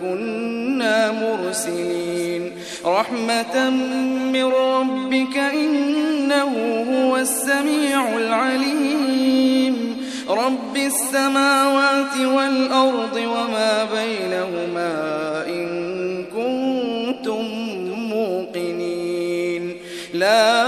كنا مرسلين. رحمة من ربك إنه هو السميع العليم. رب السماوات والأرض وما بينهما إن كنتم موقنين. لا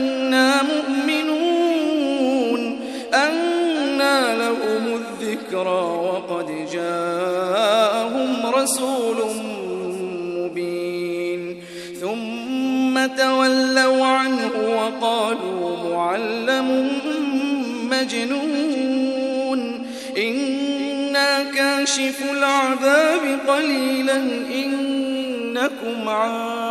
الذكرى وقد جاءهم رسول مبين. ثم تولوا عنه وقالوا معلم مجنون. إنا كاشف العذاب قليلا إنكم عائدون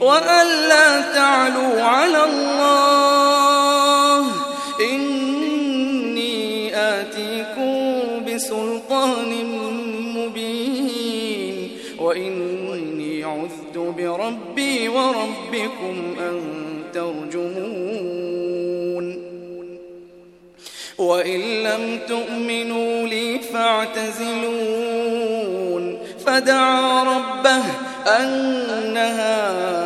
وأن لا تعلوا على الله. إني آتيكم بسلطان مبين. وإني عذت بربي وربكم أن ترجمون. وإن لم تؤمنوا لي فاعتزلون. فدعا ربه أن هؤلاء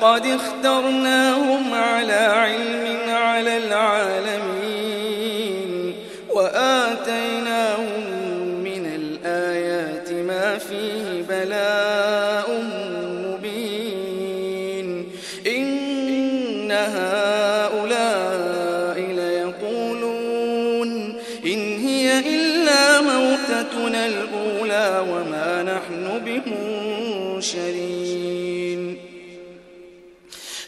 ولقد اخترناهم على علم على العالمين وآتيناهم من الآيات ما فيه بلاء مبين إن هؤلاء ليقولون إن هي إلا موتتنا الأولى وما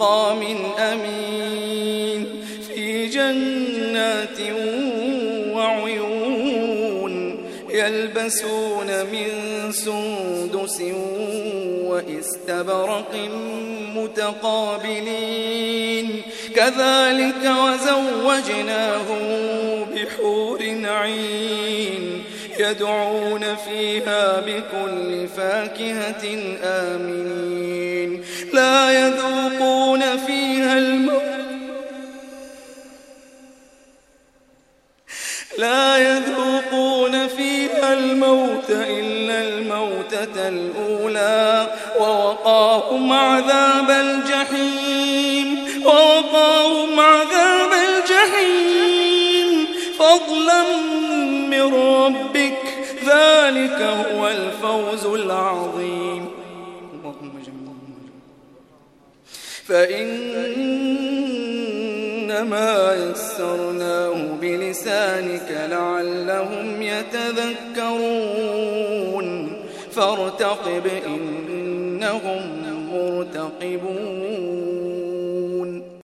مقام أمين في جنات وعيون يلبسون من سندس واستبرق متقابلين كذلك وزوجناهم بحور عين يدعون فيها بكل فاكهة آمنين. لا يذوقون فيها الموت لا يذوقون فيها الموت إلا الموتة الأولى. ووقاهم عذاب الجحيم. ووقاهم عذاب الفوز العظيم. اللهم جمعنا فإنما يسرناه بلسانك لعلهم يتذكرون. فارتقب إنهم مرتقبون.